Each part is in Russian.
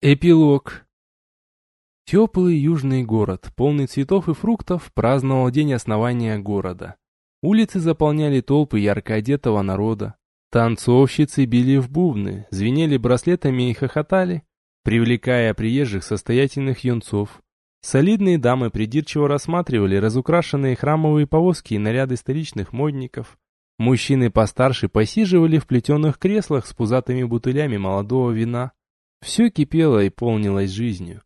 Эпилог. Теплый южный город, полный цветов и фруктов, праздновал день основания города. Улицы заполняли толпы ярко одетого народа. Танцовщицы били в бубны, звенели браслетами и хохотали, привлекая приезжих состоятельных юнцов. Солидные дамы придирчиво рассматривали разукрашенные храмовые повозки и наряды столичных модников. Мужчины постарше посиживали в плетеных креслах с пузатыми бутылями молодого вина. Все кипело и полнилось жизнью.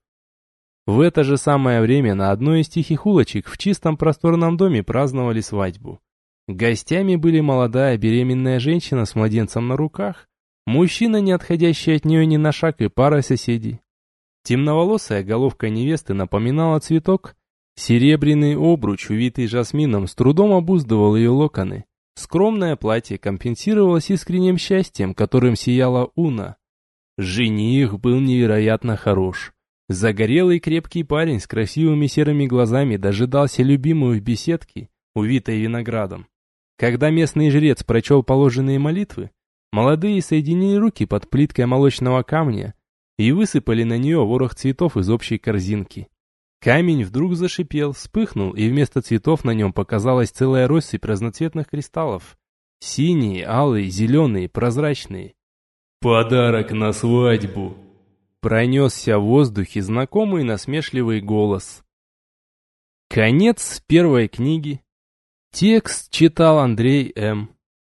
В это же самое время на одной из тихих улочек в чистом просторном доме праздновали свадьбу. Гостями были молодая беременная женщина с младенцем на руках, мужчина, не отходящий от нее ни на шаг, и пара соседей. Темноволосая головка невесты напоминала цветок, серебряный обруч, увитый жасмином, с трудом обуздывал ее локоны. Скромное платье компенсировалось искренним счастьем, которым сияла Уна. Жених был невероятно хорош. Загорелый крепкий парень с красивыми серыми глазами дожидался любимую в беседке, увитой виноградом. Когда местный жрец прочел положенные молитвы, молодые соединили руки под плиткой молочного камня и высыпали на нее ворох цветов из общей корзинки. Камень вдруг зашипел, вспыхнул, и вместо цветов на нем показалась целая россыпь разноцветных кристаллов. Синие, алые, зеленые, прозрачные. «Подарок на свадьбу!» Пронесся в воздухе знакомый насмешливый голос. Конец первой книги. Текст читал Андрей М.